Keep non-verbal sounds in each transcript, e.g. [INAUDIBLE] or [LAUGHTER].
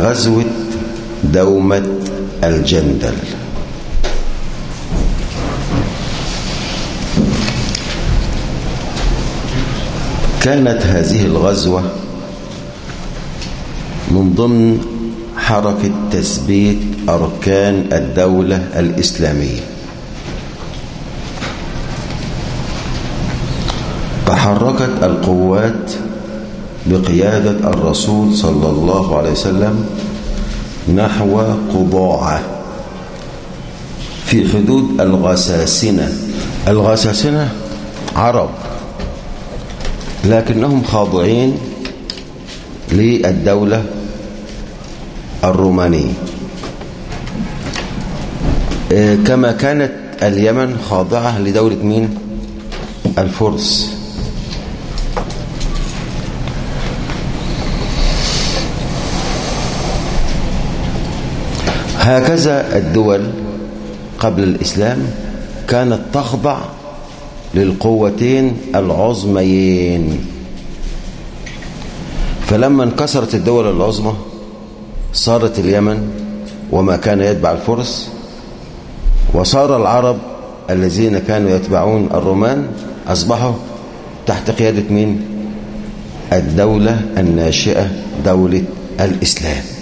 غزوة دومة الجندل. كانت هذه الغزوة من ضمن حركة تثبيت أركان الدولة الإسلامية. تحركت القوات بقيادة الرسول صلى الله عليه وسلم نحو قضاعة في حدود الغساسنة. الغساسنة عرب لكنهم خاضعين للدولة الرومانية. كما كانت اليمن خاضعة لدولة مين؟ الفرس. هكذا الدول قبل الإسلام كانت تخضع للقوتين العظميين. فلما انكسرت الدول العظمى صارت اليمن وما كان يتبع الفرس وصار العرب الذين كانوا يتبعون الرومان أصبحوا تحت قيادة مين؟ الدولة الناشئة دولة الإسلام.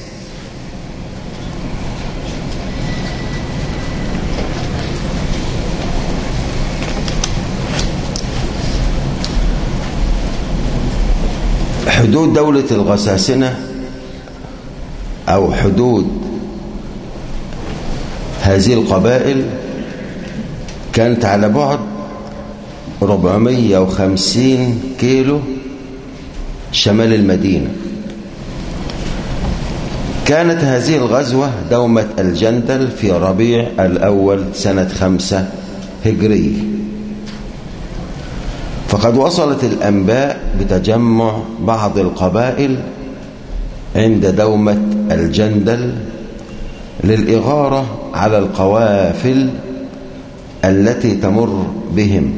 حدود دولة الغساسنة أو حدود هذه القبائل كانت على بعد 450 كيلو شمال المدينة. كانت هذه الغزوة دومة الجندل في ربيع الأول سنة خمسة هجرية. فقد وصلت الأنباء بتجمع بعض القبائل عند دومة الجندل للإغارة على القوافل التي تمر بهم.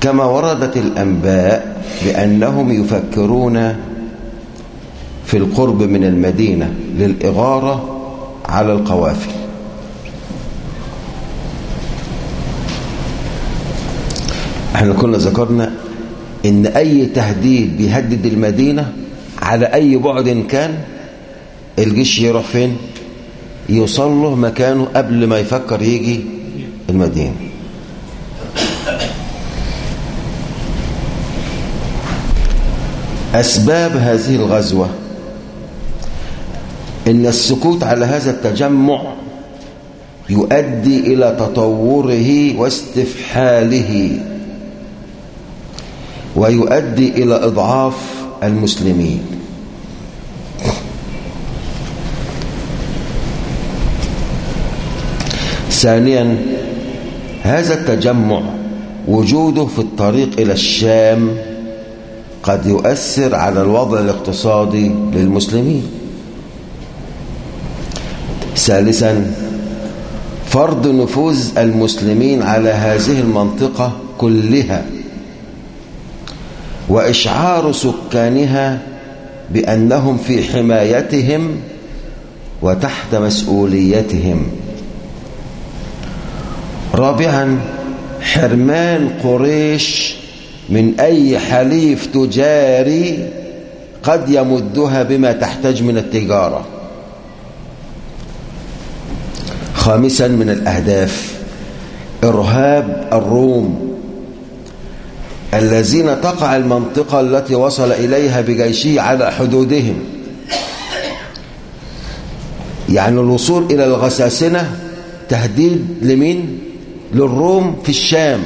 كما وردت الأنباء بأنهم يفكرون في القرب من المدينة للإغارة على القوافل. إحنا كنا ذكرنا إن أي تهديد بيهدد المدينة على أي بعد كان الجيش يروح فين؟ يوصل له مكانه قبل ما يفكر يجي المدينة. أسباب هذه الغزوة إن السكوت على هذا التجمع يؤدي إلى تطوره واستفحاله. ويؤدي إلى إضعاف المسلمين. ثانيا هذا التجمع وجوده في الطريق إلى الشام قد يؤثر على الوضع الاقتصادي للمسلمين. ثالثا فرض نفوذ المسلمين على هذه المنطقة كلها. وإشعار سكانها بأنهم في حمايتهم وتحت مسؤوليتهم. رابعا حرمان قريش من أي حليف تجاري قد يمدها بما تحتاج من التجارة. خامسا من الأهداف إرهاب الروم. الذين تقع المنطقة التي وصل إليها بجيشه على حدودهم. يعني الوصول إلى الغساسنة تهديد لمين؟ للروم في الشام.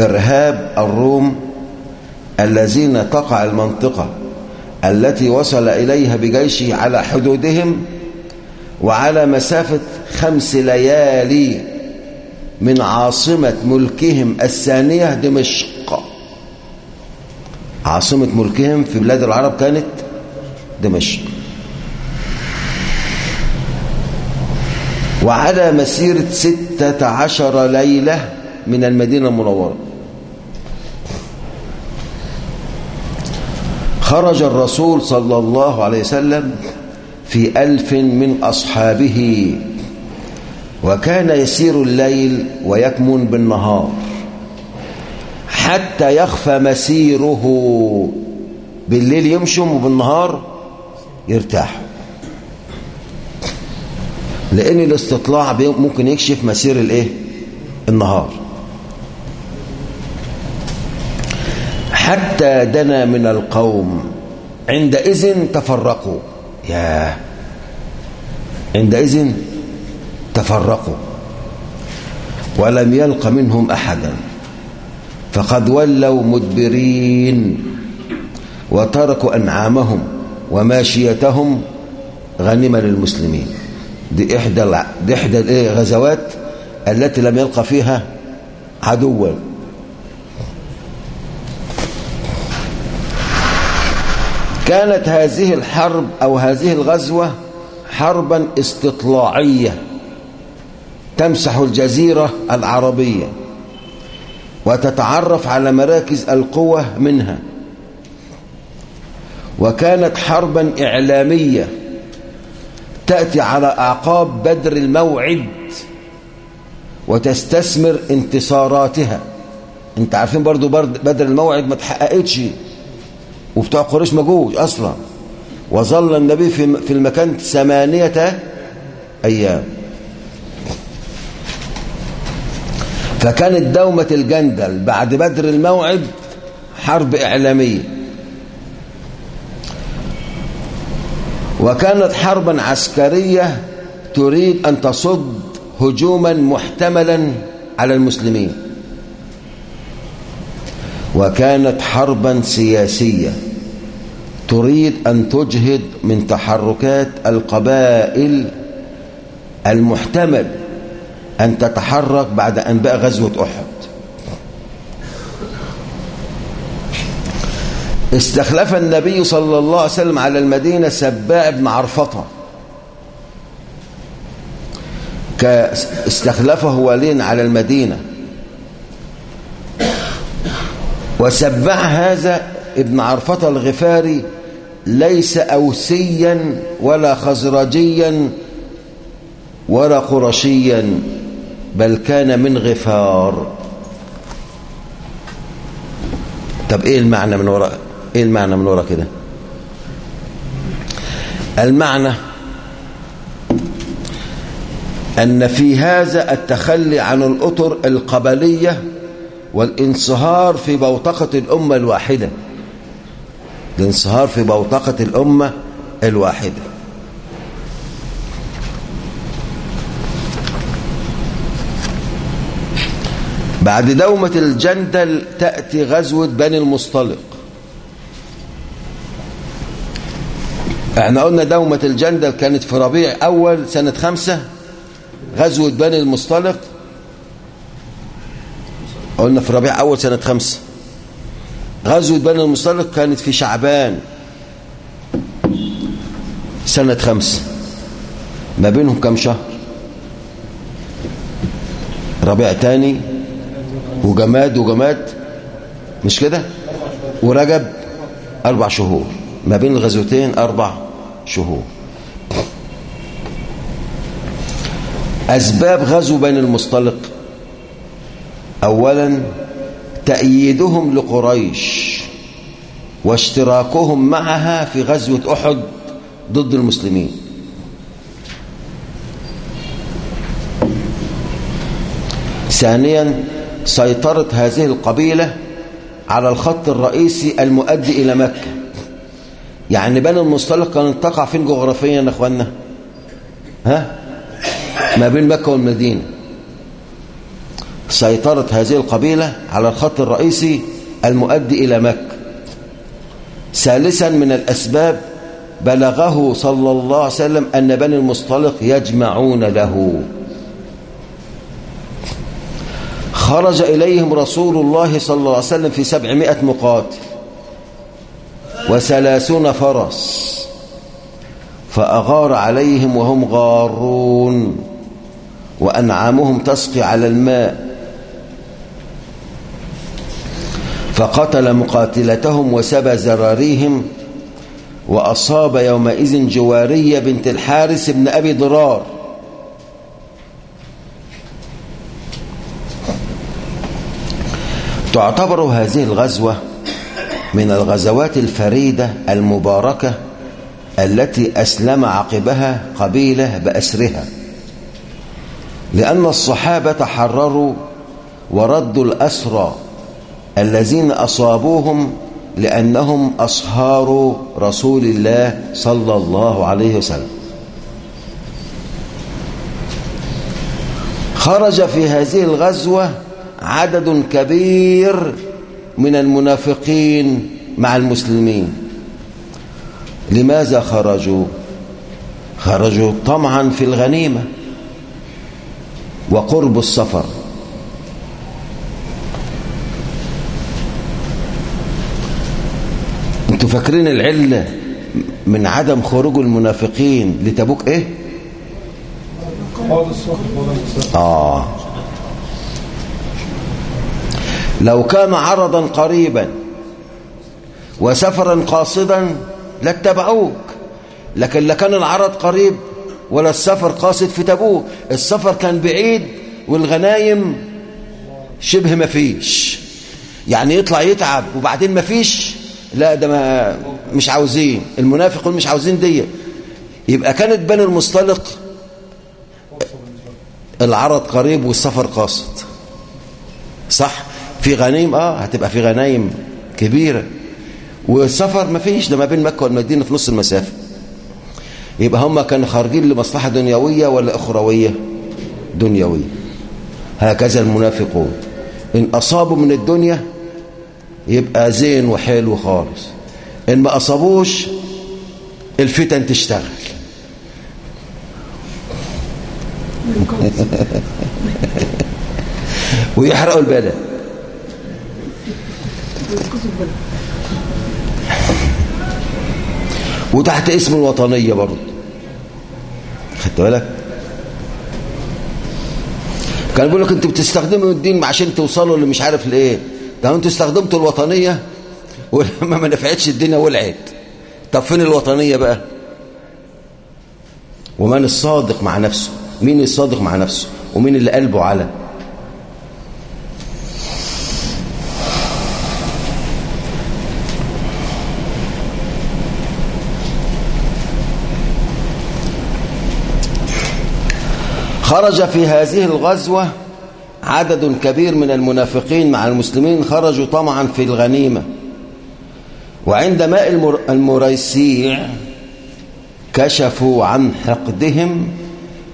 إرهاب الروم الذين تقع المنطقة التي وصل إليها بجيشه على حدودهم وعلى مسافة خمس ليالي. من عاصمة ملكهم الثانية دمشق. عاصمة ملكهم في بلاد العرب كانت دمشق. وعلى مسيرة ستة عشر ليلة من المدينة المنورة. خرج الرسول صلى الله عليه وسلم في ألف من أصحابه وكان يسير الليل ويكمن بالنهار حتى يخفى مسيره بالليل يمشم وبالنهار يرتاح. لأن الاستطلاع ممكن يكشف مسير الإيه؟ النهار. حتى دنا من القوم عندئذ تفرقوا. يا عندئذ تفرقوا ولم يلق منهم أحدا فقد ولوا مدبرين وتركوا أنعامهم وماشيتهم غنما للمسلمين. دي إحدى دي إحدى الغزوات التي لم يلقى فيها عدوا كانت هذه الحرب أو هذه الغزوة حربا استطلاعية. تمسح الجزيرة العربية وتتعرف على مراكز القوة منها. وكانت حربا إعلامية تأتي على أعقاب بدر الموعد وتستثمر انتصاراتها. أنت عارفين برضو بدر الموعد ما تحققتش وبتوع قريش ما جوش أصلا. وظل النبي في المكان ثمانية أيام. فكانت دومة الجندل بعد بدر الموعد حرب إعلامية. وكانت حربا عسكرية تريد أن تصد هجوما محتملا على المسلمين. وكانت حربا سياسية تريد أن تجهد من تحركات القبائل المحتمل أن تتحرك بعد أنباء غزوة أحد. استخلف النبي صلى الله عليه وسلم على المدينة سباء بن عرفطة. استخلفه وليا على المدينة. وسبع هذا ابن عرفطة الغفاري ليس أوسيا ولا خزرجيا ولا قرشيا. بل كان من غفار. طب إيه المعنى من وراء إيه المعنى من وراء كده؟ المعنى أن في هذا التخلي عن الأطر القبلية والانصهار في بوتقة الأمة الواحدة. الانصهار في بوتقة الأمة الواحدة. بعد دومة الجندل تأتي غزوة بني المصطلق. إحنا قلنا دومة الجندل كانت في ربيع أول سنة خمسة غزوة بني المصطلق. قلنا في ربيع أول سنة خمسة. غزوة بني المصطلق كانت في شعبان سنة خمسة. ما بينهم كم شهر؟ ربيع تاني وجماد وجماد مش كده؟ ورجب أربع شهور ما بين الغزوتين أربع شهور. أسباب غزو بين المصطلق. أولا تأييدهم لقريش واشتراكهم معها في غزوة أحد ضد المسلمين. ثانيا سيطرة هذه القبيلة على الخط الرئيسي المؤدي إلى مكة. يعني بني المصطلق كانت تقع فين جغرافيا يا اخوانا ها؟ ما بين مكة والمدينة. سيطرة هذه القبيلة على الخط الرئيسي المؤدي إلى مكة. ثالثا من الأسباب بلغه صلى الله عليه وسلم أن بني المصطلق يجمعون له. خرج إليهم رسول الله صلى الله عليه وسلم في سبعمائة مقاتل وثلاثون فرس فأغار عليهم وهم غارون وأنعامهم تسقي على الماء. فقتل مقاتلتهم وسبى زراريهم وأصاب يومئذ جوارية بنت الحارس بن أبي ضرار. تعتبر هذه الغزوة من الغزوات الفريدة المباركة التي أسلم عقبها قبيلة بأسرها. لأن الصحابة حرروا وردوا الأسرى الذين أصابوهم لأنهم أصهار رسول الله صلى الله عليه وسلم. خرج في هذه الغزوة عدد كبير من المنافقين مع المسلمين. لماذا خرجوا؟ خرجوا طمعا في الغنيمة وقرب السفر. أنتوا فاكرين العلة من عدم خروج المنافقين لتبوك إيه؟ آه. لو كان عرضا قريبا وسفرا قاصدا لاتبعوك لكن لا كان العرض قريب ولا السفر قاصد في تبوك. السفر كان بعيد والغنايم شبه ما فيش. يعني يطلع يتعب وبعدين ما فيش. لا ده ما مش عاوزين. المنافقون مش عاوزين دي. يبقى كانت بني المصطلق العرض قريب والسفر قاصد. صح؟ في غنايم آه هتبقى في غنايم كبيرة. والسفر ما فيش ده ما بين مكة والمدينة في نص المسافة. يبقى هم كانوا خارجين لمصلحة دنيوية ولا أخروية؟ دنيوية. هكذا المنافقون. إن أصابوا من الدنيا يبقى زين وحلو خالص. إن ما أصابوش الفتن تشتغل. [LAUGHS] ويحرقوا البلد. وتحت اسم الوطنية برضه. خدت بالك؟ كان بيقول لك أنتوا بتستخدموا الدين عشان توصلوا اللي مش عارف لإيه. ده أنتوا استخدمتوا الوطنية ولما ما نفعتش الدنيا ولعت. طب فين الوطنية بقى؟ ومن الصادق مع نفسه؟ مين الصادق مع نفسه؟ ومين اللي قلبه على؟ خرج في هذه الغزوة عدد كبير من المنافقين مع المسلمين خرجوا طمعا في الغنيمة. وعند ماء المريسيع كشفوا عن حقدهم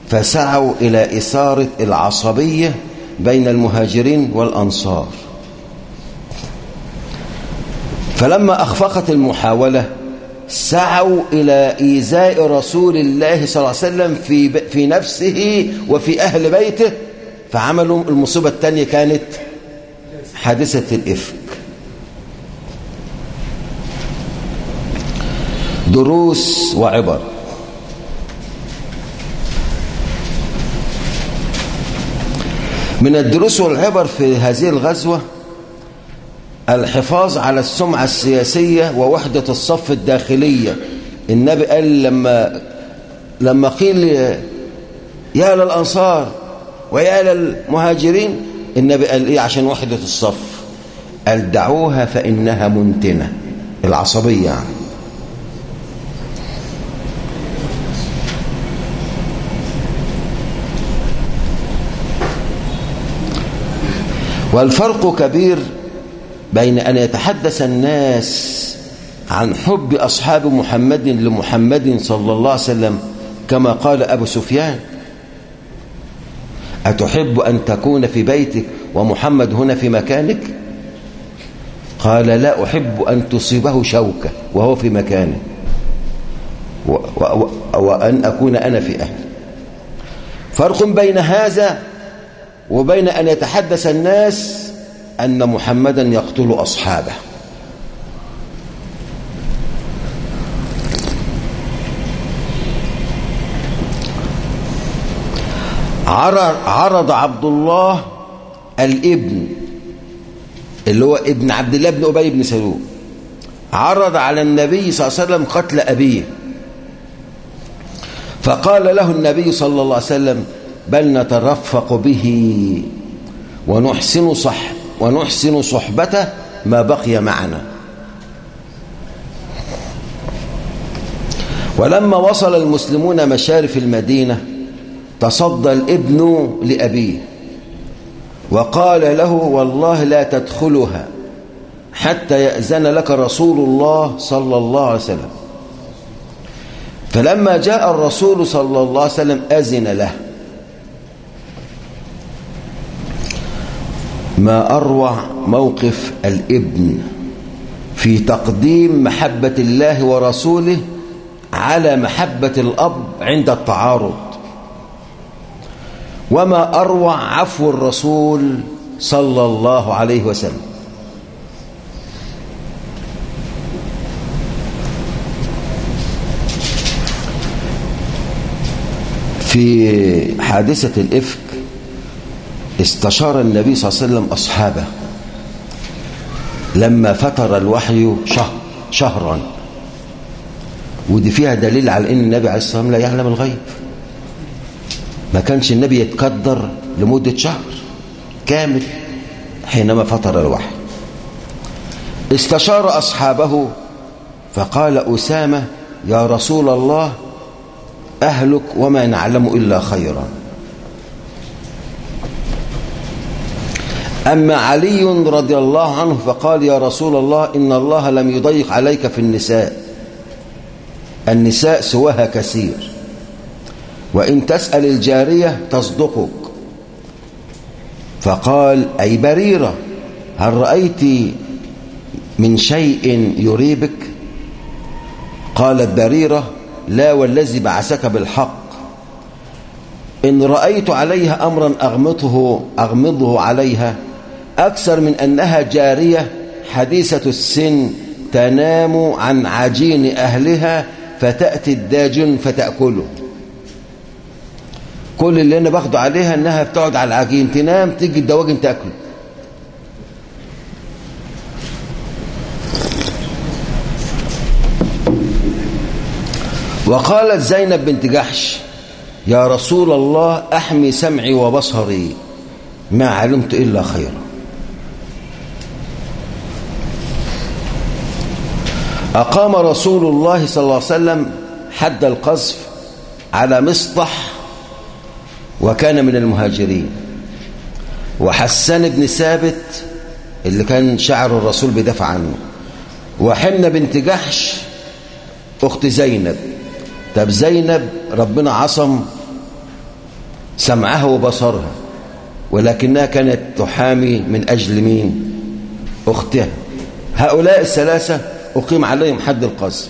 فسعوا إلى إثارة العصبية بين المهاجرين والأنصار. فلما أخفقت المحاولة سعوا إلى إيذاء رسول الله صلى الله عليه وسلم في, في نفسه وفي أهل بيته فعملوا المصيبة الثانية كانت حادثة الإفك. دروس وعبر. من الدروس والعبر في هذه الغزوة الحفاظ على السمعة السياسية ووحدة الصف الداخلية. النبي قال لما لما قيل يا للأنصار ويا للمهاجرين النبي قال إيه عشان وحدة الصف. قال دعوها فإنها منتنة. العصبية يعني. والفرق كبير بين أن يتحدث الناس عن حب أصحاب محمد لمحمد صلى الله عليه وسلم كما قال أبو سفيان أتحب أن تكون في بيتك ومحمد هنا في مكانك؟ قال لا أحب أن تصيبه شوكة وهو في مكانه وأن أكون أنا في أهل فرق بين هذا وبين أن يتحدث الناس أن محمدا يقتل أصحابه. عرض عبد الله الابن اللي هو ابن عبد الله بن أبي بن سلول. عرض على النبي صلى الله عليه وسلم قتل أبيه. فقال له النبي صلى الله عليه وسلم بل نترفق به ونحسن صح ونحسن صحبته ما بقي معنا. ولما وصل المسلمون مشارف المدينة تصدى الابن لأبيه. وقال له والله لا تدخلها حتى يأذن لك رسول الله صلى الله عليه وسلم. فلما جاء الرسول صلى الله عليه وسلم أذن له. ما أروع موقف الابن في تقديم محبة الله ورسوله على محبة الأب عند التعارض. وما أروع عفو الرسول صلى الله عليه وسلم. في حادثة الإفك استشار النبي صلى الله عليه وسلم أصحابه لما فتر الوحي شهر شهرا. ودي فيها دليل على أن النبي عليه الصلاة والسلام لا يعلم الغيب. ما كانش النبي يتقدر لمدة شهر كامل حينما فتر الوحي. استشار أصحابه فقال أسامة يا رسول الله أهلك وما نعلم إلا خيرا. أما علي رضي الله عنه فقال يا رسول الله إن الله لم يضيق عليك في النساء النساء سواها كثير. وإن تسأل الجارية تصدقك. فقال أي بريرة هل رأيت من شيء يريبك؟ قالت بريرة لا والذي بعثك بالحق. إن رأيت عليها أمرا أغمضه, أغمضه عليها أكثر من أنها جارية حديثة السن تنام عن عجين أهلها فتأتي الداجن فتأكله. كل اللي أنا باخده عليها أنها بتقعد على العجين تنام تيجي الدواجن تأكله وقالت زينب بنت جحش يا رسول الله أحمي سمعي وبصري ما علمت إلا خيرا. أقام رسول الله صلى الله عليه وسلم حد القذف على مصطح وكان من المهاجرين. وحسان بن ثابت اللي كان شعر الرسول بيدافع عنه. وحمنة بنت جحش أخت زينب. طب زينب ربنا عصم سمعها وبصرها ولكنها كانت تحامي من أجل مين؟ أختها. هؤلاء الثلاثة أقيم عليهم حد القذف.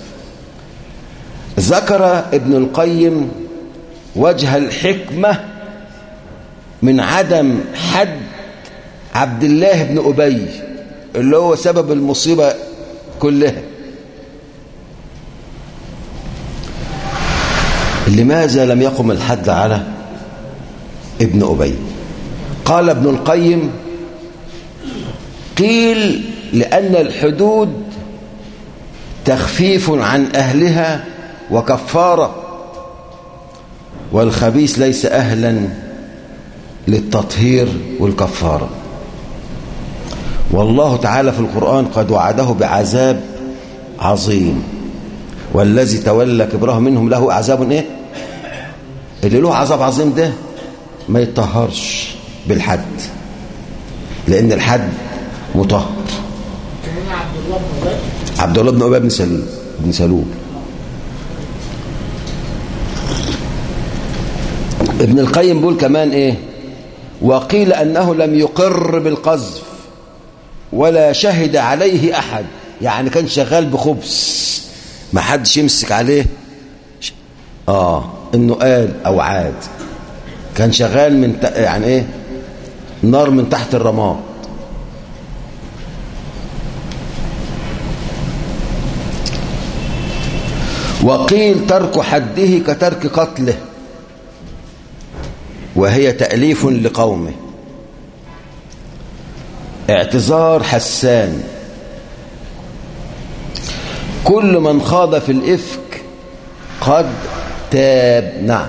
ذكر ابن القيم وجه الحكمة من عدم حد عبد الله بن أبي اللي هو سبب المصيبة كلها. لماذا لم يقم الحد على ابن أبي؟ قال ابن القيم قيل لأن الحدود تخفيف عن أهلها وكفارة والخبيث ليس أهلا. للتطهير والكفارة. والله تعالى في القرآن قد وعده بعذاب عظيم. والذي تولى كبره منهم له عذاب إيه؟ اللي له عذاب عظيم ده ما يطهرش بالحد لأن الحد مطهر. عبد الله بن أبي بن سليم بن سلول. ابن القيم بيقول كمان إيه؟ وقيل أنه لم يقر بالقذف ولا شهد عليه أحد. يعني كان شغال بخبز. ما حدش يمسك عليه. آه إنه قال أو عاد. كان شغال من ت... يعني إيه؟ نار من تحت الرماد. وقيل ترك حده كترك قتله. وهي تأليف لقومه. اعتذار حسان. كل من خاض في الإفك قد تاب نعم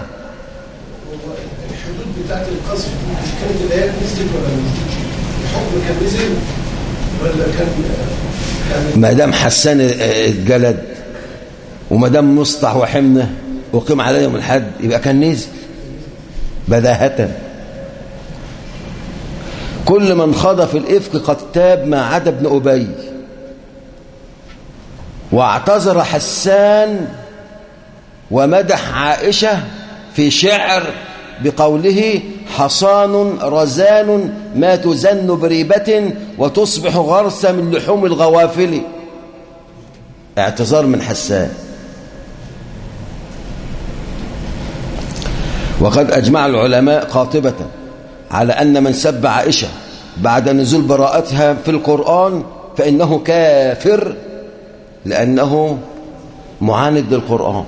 الحدود بتاعت القذف مش كانت الايات نزلت ولا ما نزلتش؟ الحكم كان نزل ولا كان ما دام حسان اتجلد وما دام مصطح وحمنه وقيم عليهم الحد يبقى كان نزل بداهة. كل من خاض في الإفك قد تاب ما عدا ابن أبي. واعتذر حسان ومدح عائشة في شعر بقوله حصان رزان ما تزن بريبة وتصبح غرسا من لحوم الغوافل. اعتذار من حسان. وقد أجمع العلماء قاطبة على أن من سب عائشة بعد نزول براءتها في القرآن فإنه كافر لأنه معاند للقرآن.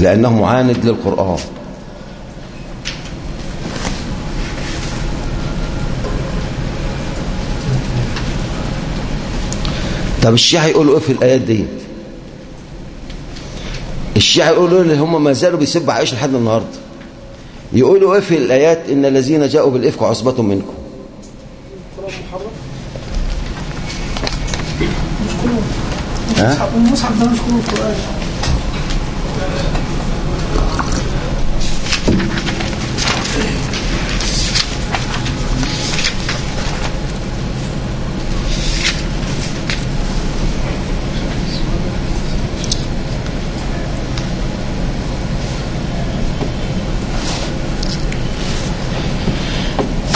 لأنه معاند للقرآن. طب الشيعة يقولوا إيه في الآيات دي؟ الشيعة يقولوا اللي هم ما زالوا بيسبوا عائشة لحد النهاردة. يقولوا إيه في الآيات؟ إن الذين جاءوا بالإفك عصبة منكم. ها؟ المصحف ده مش كله القرآن.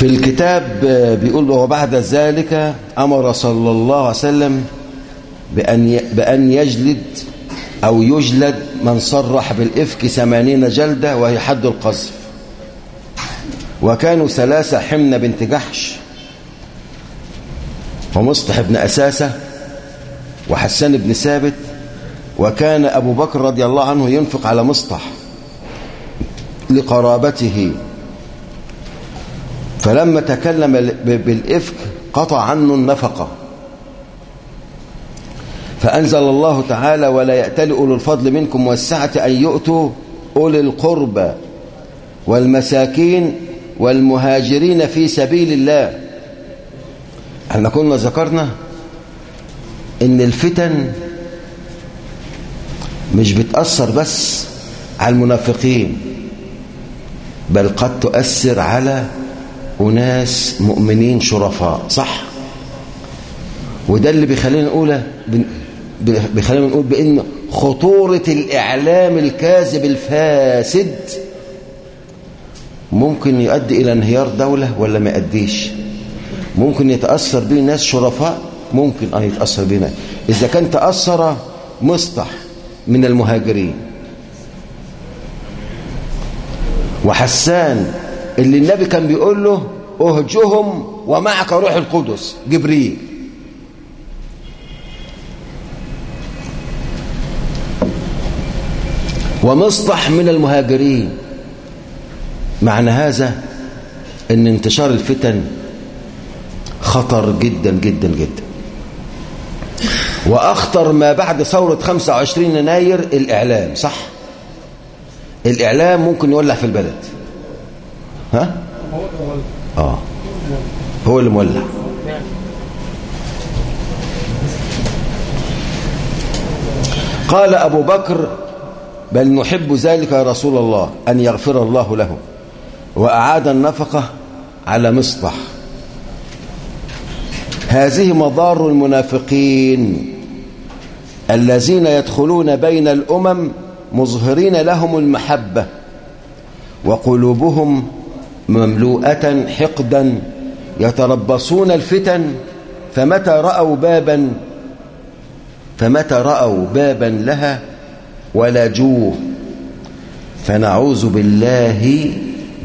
في الكتاب بيقول وبعد ذلك أمر صلى الله عليه وسلم بأن بأن يجلد أو يجلد من صرح بالإفك ثمانين جلدة وهي حد القذف. وكانوا ثلاثة حمنة بنت جحش ومصطح بن أساسة وحسان بن ثابت وكان أبو بكر رضي الله عنه ينفق على مصطح لقرابته. فلما تكلم بالإفك قطع عنه النفقة. فأنزل الله تعالى ولا يأتل أولو الفضل منكم والسعة أن يؤتوا أولي القربى والمساكين والمهاجرين في سبيل الله. إحنا كنا ذكرنا إن الفتن مش بتأثر بس على المنافقين بل قد تؤثر على أناس مؤمنين شرفاء صح؟ وده اللي بيخلينا نقول بيخلينا نقول بأن خطورة الإعلام الكاذب الفاسد ممكن يؤدي إلى انهيار دولة ولا ما يؤديش؟ ممكن يتأثر به ناس شرفاء ممكن أن يتأثر بنا إذا كان تأثر مصطح من المهاجرين. وحسان اللي النبي كان بيقول له اهجهم ومعك روح القدس. جبريل. ومصطح من المهاجرين. معنى هذا إن انتشار الفتن خطر جدا جدا جدا. وأخطر ما بعد ثورة 25 يناير الإعلام صح؟ الإعلام ممكن يولع في البلد. ها؟ آه. هو اللي مولع. قال أبو بكر بل نحب ذلك يا رسول الله أن يغفر الله له. وأعاد النفقة على مصطح هذه مضار المنافقين الذين يدخلون بين الأمم مظهرين لهم المحبة وقلوبهم مملوءة حقدا يتربصون الفتن فمتى رأوا بابا؟ فمتى رأوا بابا لها؟ ولجوه فنعوذ بالله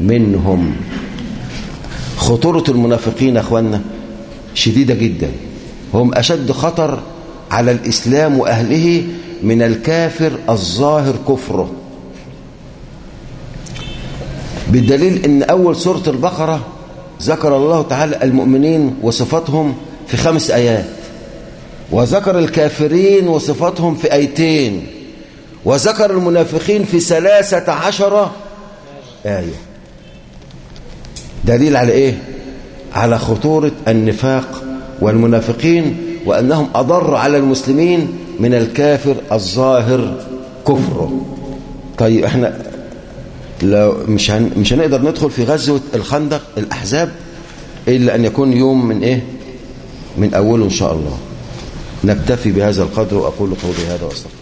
منهم. خطورة المنافقين أخوانا شديدة جدا. هم أشد خطر على الإسلام وأهله من الكافر الظاهر كفره. بالدليل إن أول سورة البقرة ذكر الله تعالى المؤمنين وصفاتهم في خمس آيات. وذكر الكافرين وصفاتهم في آيتين. وذكر المنافقين في ثلاثة عشر آية. دليل على إيه؟ على خطورة النفاق والمنافقين وأنهم أضر على المسلمين من الكافر الظاهر كفره. طيب إحنا لو مش هن مش هنقدر ندخل في غزوة الخندق الأحزاب إلا أن يكون يوم من إيه؟ من أوله إن شاء الله. نكتفي بهذا القدر وأقول قولي هذا وأستغفر